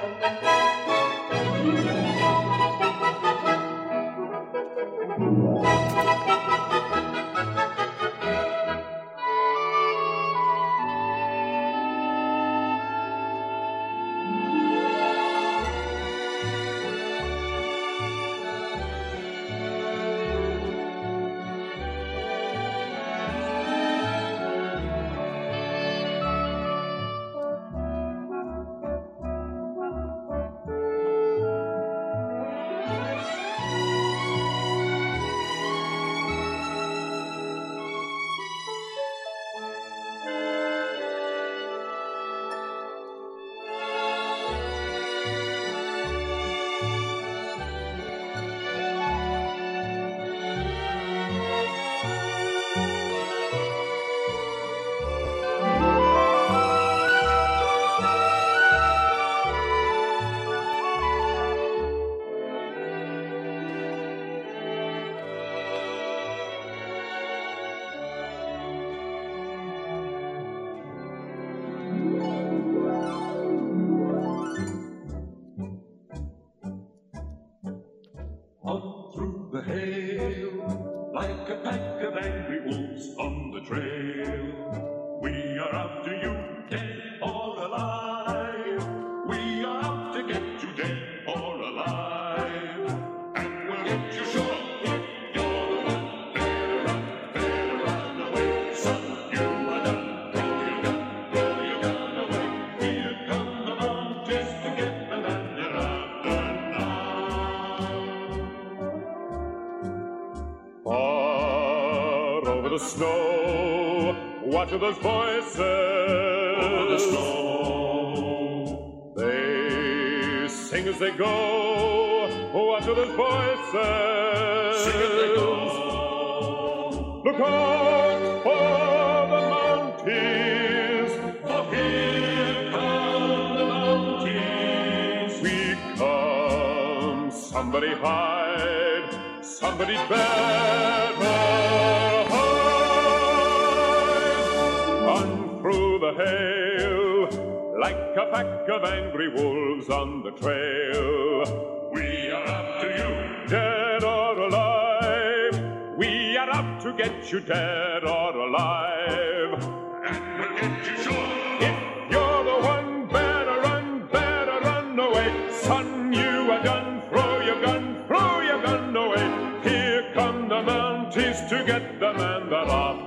Thank you. Hey. To those voices. Over the snow. They sing as they go. What are those voices? Sing as they go. Look out for the mountains. For here come the mounties. We come. Somebody hide. Somebody better hail, like a pack of angry wolves on the trail. We are up to you, dead or alive. We are up to get you dead or alive. And we'll get you sure. If you're the one, better run, better run away. Son, you are done. Throw your gun, throw your gun away. Here come the Mounties to get the man that I've